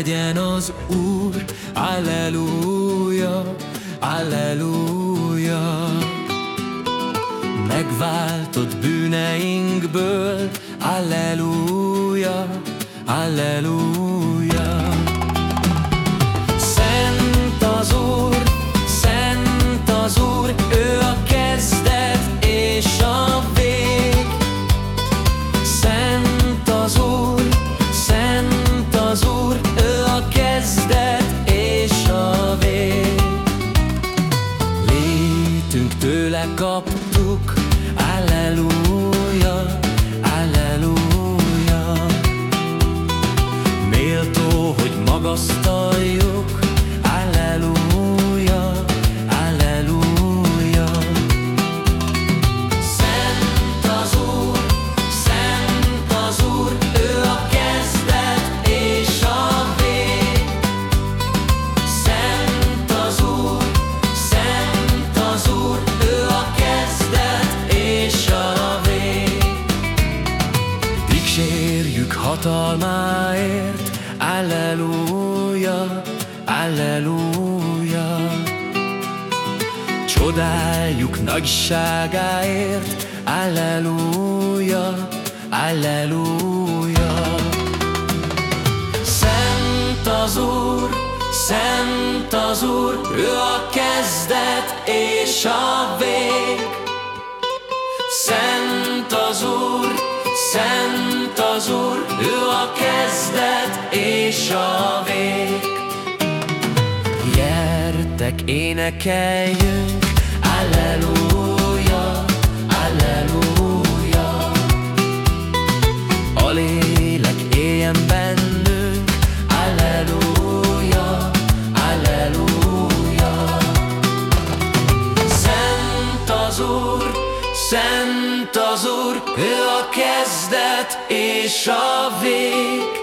legyen az Úr, Alleluja, Alleluja. Megváltott bűneinkből, Alleluja, Alleluja. Tőle kaptuk, Alleluja, Dicsérjük hatalmáért, Alleluja, Alleluja. Csodáljuk nagyságáért, Alleluja, Alleluja. Szent az Úr, Szent az Úr, ő a kezdet és a az Úr, ő a kezdet és a vég. Gyertek, énekeljünk, Alleluja, Szent az Úr, ő a kezdet és a vég.